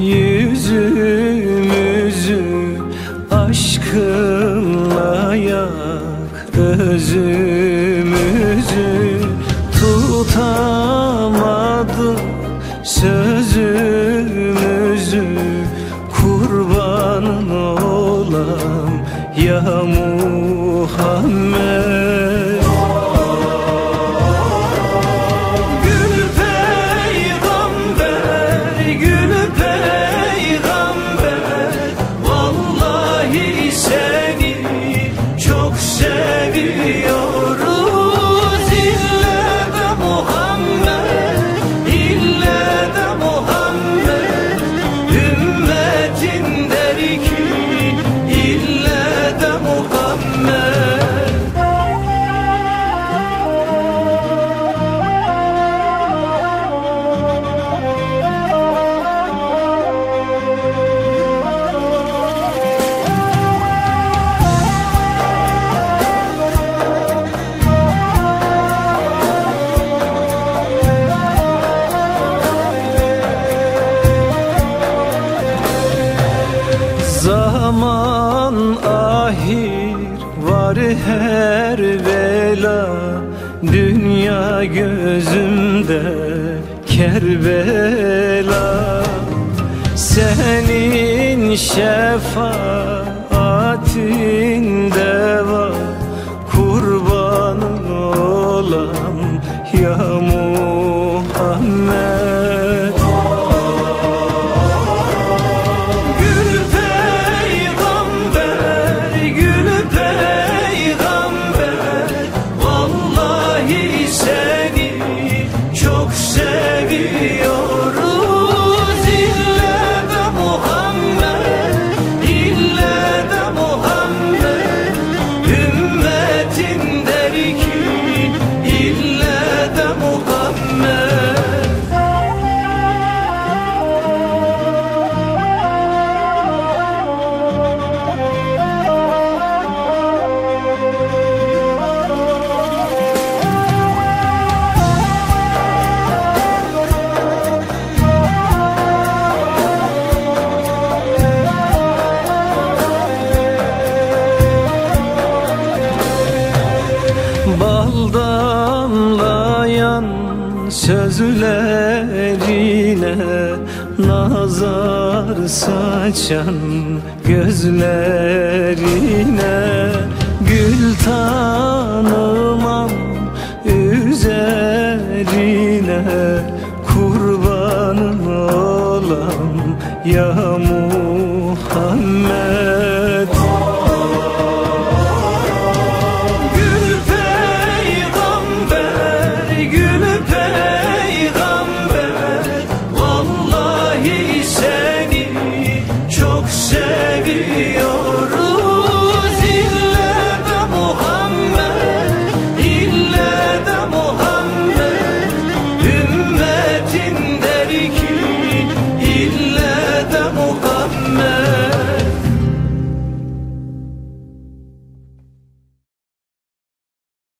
yüzümüzü Aşkınla yak özümüzü Tutamadım sözümüzü. Kurbanın olam ya Muhammed Zaman ahir var her vela. Dünya gözümde Kerbela. Senin şefaatinde baby. Sözlerine Nazar saçan gözlerine Gül tanımam üzerine Kurbanın olam ya